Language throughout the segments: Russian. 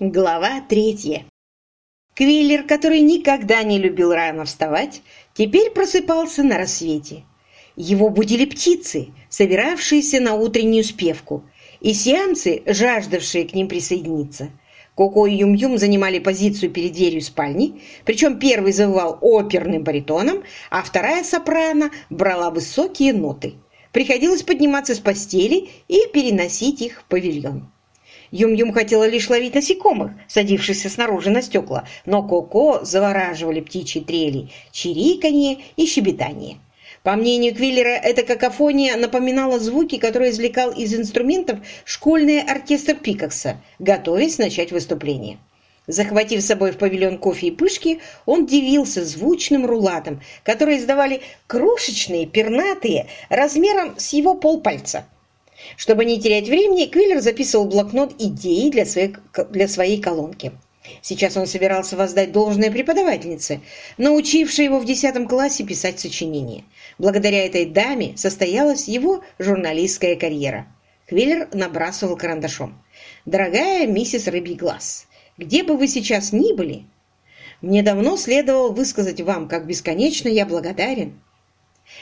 Глава третья. Квиллер, который никогда не любил рано вставать, теперь просыпался на рассвете. Его будили птицы, собиравшиеся на утреннюю спевку, и сиамцы, жаждавшие к ним присоединиться. Коко и Юм-Юм занимали позицию перед дверью спальни, причем первый завывал оперным баритоном, а вторая сопрано брала высокие ноты. Приходилось подниматься с постели и переносить их в павильон. Юм-Юм хотела лишь ловить насекомых, садившихся снаружи на стекла, но Коко завораживали птичьи трели, чириканье и щебетание. По мнению Квиллера, эта какофония напоминала звуки, которые извлекал из инструментов школьный оркестр Пикакса, готовясь начать выступление. Захватив с собой в павильон кофе и пышки, он дивился звучным рулатом, которые издавали крошечные, пернатые, размером с его полпальца. Чтобы не терять времени, Квиллер записывал в блокнот идеи для своей, для своей колонки. Сейчас он собирался воздать должное преподавательнице, научившей его в 10 классе писать сочинения. Благодаря этой даме состоялась его журналистская карьера. Квиллер набрасывал карандашом. «Дорогая миссис Рыбий Глаз, где бы вы сейчас ни были, мне давно следовало высказать вам, как бесконечно я благодарен.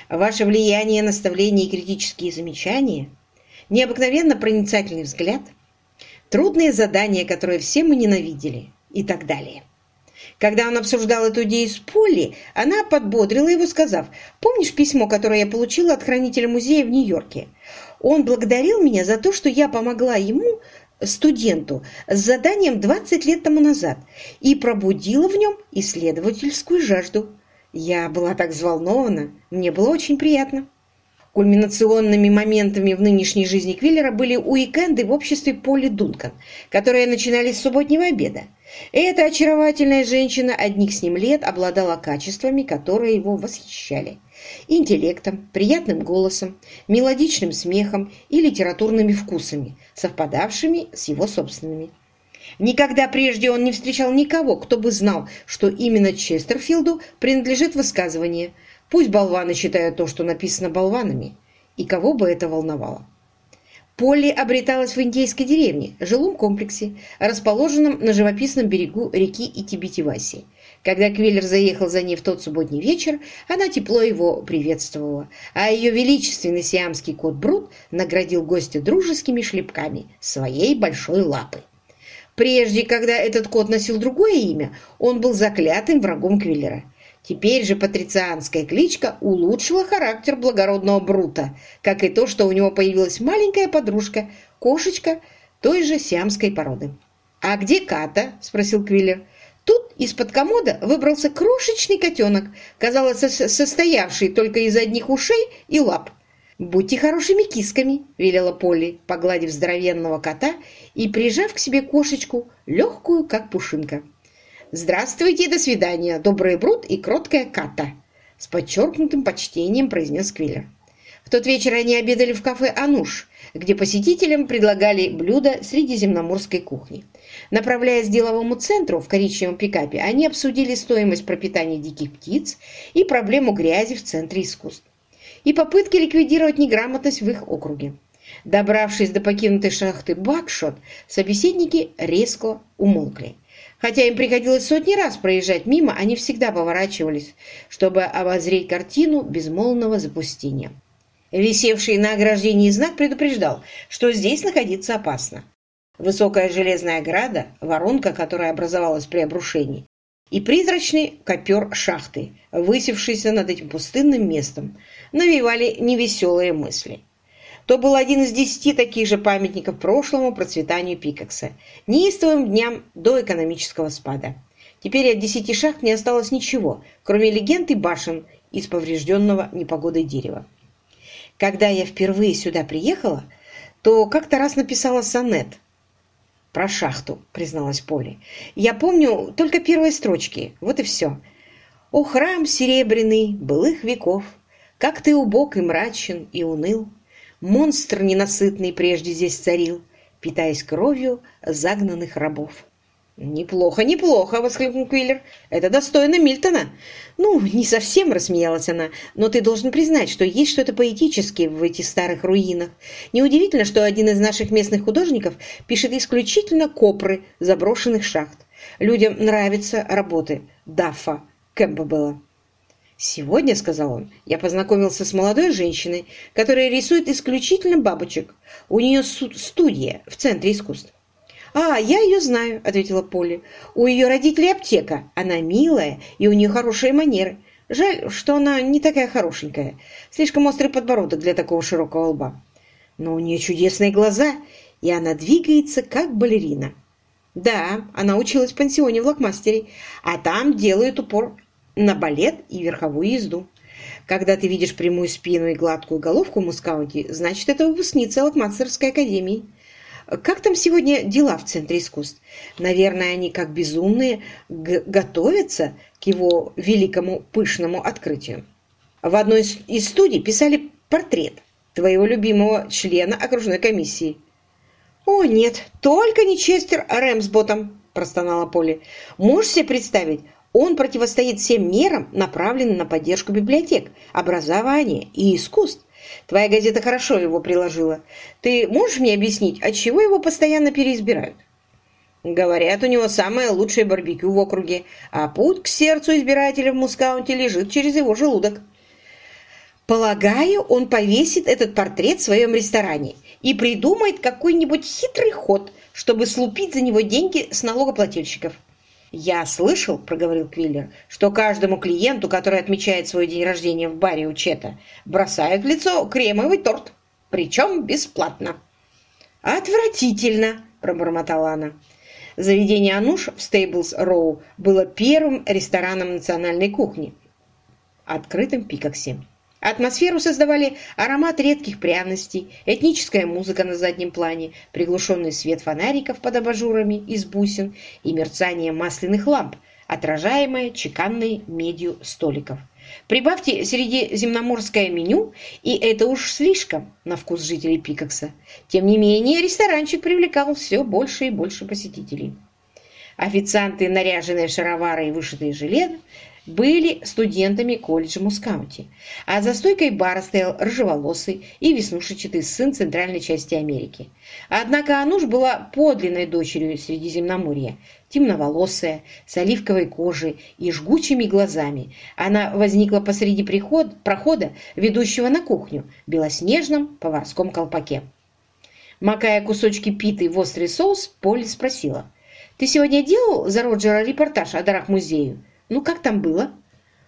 Ваше влияние, наставления и критические замечания – необыкновенно проницательный взгляд, трудные задания, которые все мы ненавидели и так далее. Когда он обсуждал эту идею с Полли, она подбодрила его, сказав, «Помнишь письмо, которое я получила от хранителя музея в Нью-Йорке? Он благодарил меня за то, что я помогла ему, студенту, с заданием 20 лет тому назад и пробудила в нем исследовательскую жажду. Я была так взволнована, мне было очень приятно». Кульминационными моментами в нынешней жизни Квиллера были уикенды в обществе Поли Дункан, которые начинались с субботнего обеда. Эта очаровательная женщина одних с ним лет обладала качествами, которые его восхищали. Интеллектом, приятным голосом, мелодичным смехом и литературными вкусами, совпадавшими с его собственными. Никогда прежде он не встречал никого, кто бы знал, что именно Честерфилду принадлежит высказывание – Пусть болваны считают то, что написано болванами. И кого бы это волновало? Полли обреталась в индейской деревне, жилом комплексе, расположенном на живописном берегу реки Итибитиваси. Когда Квиллер заехал за ней в тот субботний вечер, она тепло его приветствовала, а ее величественный сиамский кот Брут наградил гостя дружескими шлепками своей большой лапы. Прежде, когда этот кот носил другое имя, он был заклятым врагом Квиллера – Теперь же патрицианская кличка улучшила характер благородного Брута, как и то, что у него появилась маленькая подружка, кошечка той же сиамской породы. «А где Ката?» – спросил Квиллер. Тут из-под комода выбрался крошечный котенок, казалось, состоявший только из одних ушей и лап. «Будьте хорошими кисками», – велела Полли, погладив здоровенного кота и прижав к себе кошечку, легкую, как пушинка. «Здравствуйте до свидания, добрый Брут и кроткая Ката!» С подчеркнутым почтением произнес Квиллер. В тот вечер они обедали в кафе «Ануш», где посетителям предлагали блюда средиземноморской кухни. Направляясь к деловому центру в коричневом пикапе, они обсудили стоимость пропитания диких птиц и проблему грязи в Центре искусств и попытки ликвидировать неграмотность в их округе. Добравшись до покинутой шахты Бакшот, собеседники резко умолкли. Хотя им приходилось сотни раз проезжать мимо, они всегда поворачивались, чтобы обозреть картину безмолвного запустения. Висевший на ограждении знак предупреждал, что здесь находиться опасно. Высокая железная ограда, воронка, которая образовалась при обрушении, и призрачный копер шахты, высевшийся над этим пустынным местом, навевали невеселые мысли то был один из десяти таких же памятников прошлому процветанию Пикакса, неистовым дням до экономического спада. Теперь от десяти шахт не осталось ничего, кроме легенд и башен из поврежденного непогодой дерева. Когда я впервые сюда приехала, то как-то раз написала сонет про шахту, призналась Поли. Я помню только первые строчки, вот и все. «О, храм серебряный былых веков, как ты убог и мрачен и уныл, Монстр ненасытный прежде здесь царил, питаясь кровью загнанных рабов. «Неплохо, неплохо!» — воскликнул Квиллер. «Это достойно Мильтона!» «Ну, не совсем!» — рассмеялась она. «Но ты должен признать, что есть что-то поэтическое в этих старых руинах. Неудивительно, что один из наших местных художников пишет исключительно копры заброшенных шахт. Людям нравятся работы Даффа Кэмпбелла». «Сегодня, — сказал он, — я познакомился с молодой женщиной, которая рисует исключительно бабочек. У нее студия в Центре искусств. «А, я ее знаю», — ответила Полли. «У ее родителей аптека. Она милая, и у нее хорошие манеры. Жаль, что она не такая хорошенькая. Слишком острый подбородок для такого широкого лба. Но у нее чудесные глаза, и она двигается, как балерина». «Да, она училась в пансионе в Локмастере, а там делают упор на балет и верховую езду. Когда ты видишь прямую спину и гладкую головку мускаути, значит, это выпускница Локмастерской академии». Как там сегодня дела в Центре искусств? Наверное, они как безумные готовятся к его великому пышному открытию. В одной из студий писали портрет твоего любимого члена окружной комиссии. «О, нет, только не Честер Рэмсботом», – простонала Полли. «Можешь себе представить, он противостоит всем мерам, направленным на поддержку библиотек, образования и искусств. Твоя газета хорошо его приложила. Ты можешь мне объяснить, от чего его постоянно переизбирают? Говорят, у него самое лучшее барбекю в округе, а путь к сердцу избирателя в Мускаунте лежит через его желудок. Полагаю, он повесит этот портрет в своем ресторане и придумает какой-нибудь хитрый ход, чтобы слупить за него деньги с налогоплательщиков. «Я слышал, — проговорил Квиллер, — что каждому клиенту, который отмечает свой день рождения в баре у Чета, бросают в лицо кремовый торт, причем бесплатно». «Отвратительно!» — пробормотала она. Заведение «Ануш» в Стейблс-Роу было первым рестораном национальной кухни, открытым в Пикоксе. Атмосферу создавали аромат редких пряностей, этническая музыка на заднем плане, приглушенный свет фонариков под абажурами из бусин и мерцание масляных ламп, отражаемое чеканной медью столиков. Прибавьте средиземноморское меню, и это уж слишком на вкус жителей Пикакса. Тем не менее, ресторанчик привлекал все больше и больше посетителей. Официанты, наряженные шаровары и вышитые жилеты, были студентами колледжа Мускаунти, а за стойкой бара стоял рыжеволосый и веснушечатый сын центральной части Америки. Однако Ануш была подлинной дочерью Средиземноморья, темноволосая, с оливковой кожей и жгучими глазами. Она возникла посреди приход, прохода, ведущего на кухню, в белоснежном поварском колпаке. Макая кусочки питы в острый соус, Полли спросила, «Ты сегодня делал за Роджера репортаж о дарах музею?» «Ну, как там было?»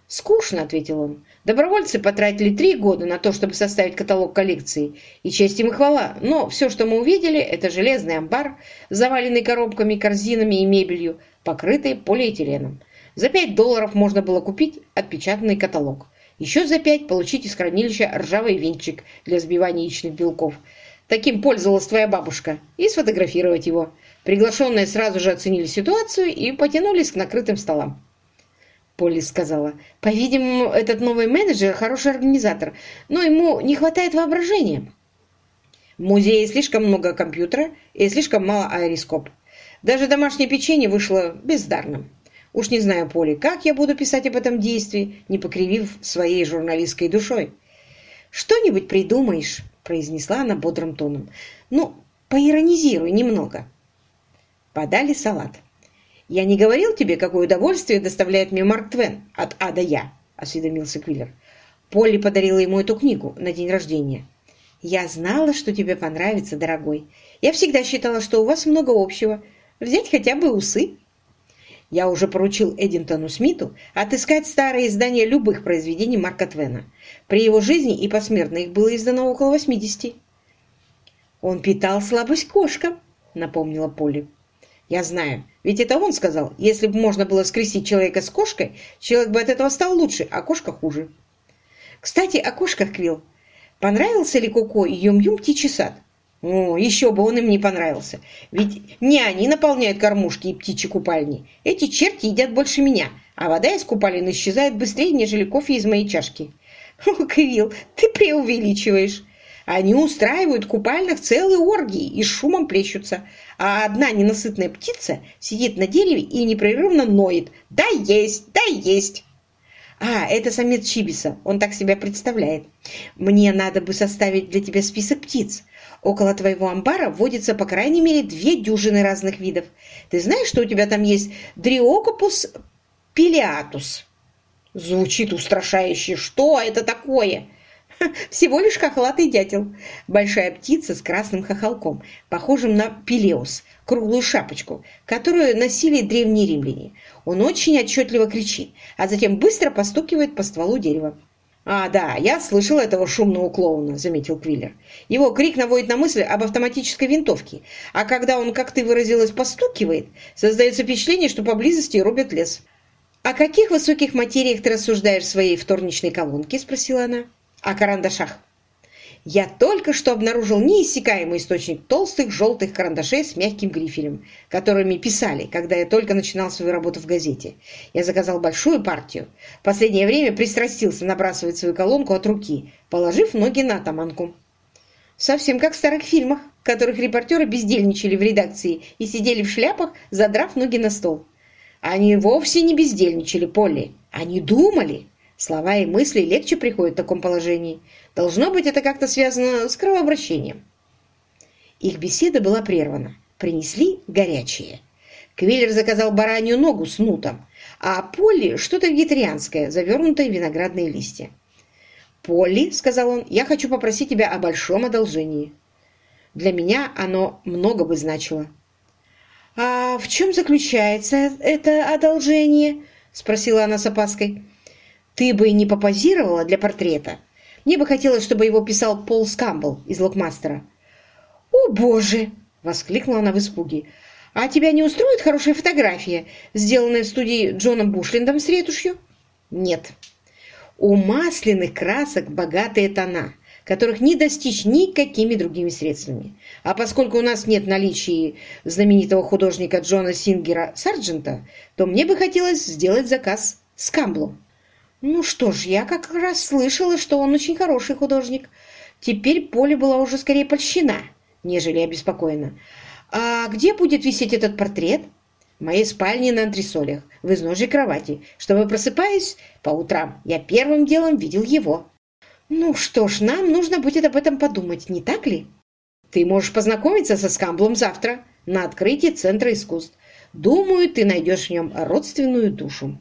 «Скучно», — ответил он. «Добровольцы потратили три года на то, чтобы составить каталог коллекции, и честь им и хвала. Но все, что мы увидели, это железный амбар, заваленный коробками, корзинами и мебелью, покрытый полиэтиленом. За пять долларов можно было купить отпечатанный каталог. Еще за пять получить из хранилища ржавый венчик для сбивания яичных белков. Таким пользовалась твоя бабушка. И сфотографировать его. Приглашенные сразу же оценили ситуацию и потянулись к накрытым столам. Полли сказала. «По-видимому, этот новый менеджер хороший организатор, но ему не хватает воображения». В музее слишком много компьютера и слишком мало аэрископ. Даже домашнее печенье вышло бездарным. Уж не знаю, Поли, как я буду писать об этом действии, не покривив своей журналистской душой. «Что-нибудь придумаешь», — произнесла она бодрым тоном. «Ну, поиронизируй немного». Подали салат. «Я не говорил тебе, какое удовольствие доставляет мне Марк Твен от А до Я?» – осведомился Квиллер. Полли подарила ему эту книгу на день рождения. «Я знала, что тебе понравится, дорогой. Я всегда считала, что у вас много общего. Взять хотя бы усы». Я уже поручил Эдинтону Смиту отыскать старые издания любых произведений Марка Твена. При его жизни и посмертно их было издано около 80. «Он питал слабость кошкам», — напомнила Полли. «Я знаю. Ведь это он сказал, если бы можно было скрестить человека с кошкой, человек бы от этого стал лучше, а кошка хуже. Кстати, о кошках, Квилл. Понравился ли Коко и Юм-Юм птичий сад? О, еще бы он им не понравился. Ведь не они наполняют кормушки и птичьи купальни. Эти черти едят больше меня, а вода из купалин исчезает быстрее, нежели кофе из моей чашки. О, Квилл, ты преувеличиваешь. Они устраивают купальных целые оргии и шумом плещутся, а одна ненасытная птица сидит на дереве и непрерывно ноет «Да есть! Да есть!» «А, это самец Чибиса, он так себя представляет. Мне надо бы составить для тебя список птиц. Около твоего амбара водится по крайней мере две дюжины разных видов. Ты знаешь, что у тебя там есть дриокопус пилиатус?» Звучит устрашающе. «Что это такое?» Всего лишь хохлатый дятел. Большая птица с красным хохолком, похожим на пилеус, круглую шапочку, которую носили древние римляне. Он очень отчетливо кричит, а затем быстро постукивает по стволу дерева. «А, да, я слышал этого шумного клоуна», — заметил Квиллер. «Его крик наводит на мысль об автоматической винтовке, а когда он, как ты выразилась, постукивает, создается впечатление, что поблизости рубят лес». «О каких высоких материях ты рассуждаешь в своей вторничной колонке?» — спросила она о карандашах. Я только что обнаружил неиссякаемый источник толстых желтых карандашей с мягким грифелем, которыми писали, когда я только начинал свою работу в газете. Я заказал большую партию. В последнее время пристрастился набрасывать свою колонку от руки, положив ноги на таманку. Совсем как в старых фильмах, в которых репортеры бездельничали в редакции и сидели в шляпах, задрав ноги на стол. Они вовсе не бездельничали, Полли. Они думали. Слова и мысли легче приходят в таком положении. Должно быть, это как-то связано с кровообращением. Их беседа была прервана. Принесли горячее. Квиллер заказал баранью ногу с нутом, а Полли что-то вегетарианское, завернутое в виноградные листья. «Полли», — сказал он, — «я хочу попросить тебя о большом одолжении. Для меня оно много бы значило». «А в чем заключается это одолжение?» — спросила она с опаской. Ты бы не попозировала для портрета? Мне бы хотелось, чтобы его писал Пол Скамбл из Локмастера. «О, Боже!» — воскликнула она в испуге. «А тебя не устроит хорошая фотография, сделанная в студии Джоном Бушлиндом с ретушью?» «Нет. У масляных красок богатые тона, которых не достичь никакими другими средствами. А поскольку у нас нет наличия знаменитого художника Джона Сингера Сарджента, то мне бы хотелось сделать заказ Скамблу». Ну что ж, я как раз слышала, что он очень хороший художник. Теперь Поле была уже скорее польщена, нежели обеспокоена. А где будет висеть этот портрет? В моей спальне на антресолях, в изножьей кровати, чтобы, просыпаясь по утрам, я первым делом видел его. Ну что ж, нам нужно будет об этом подумать, не так ли? Ты можешь познакомиться со Скамблом завтра на открытии Центра искусств. Думаю, ты найдешь в нем родственную душу.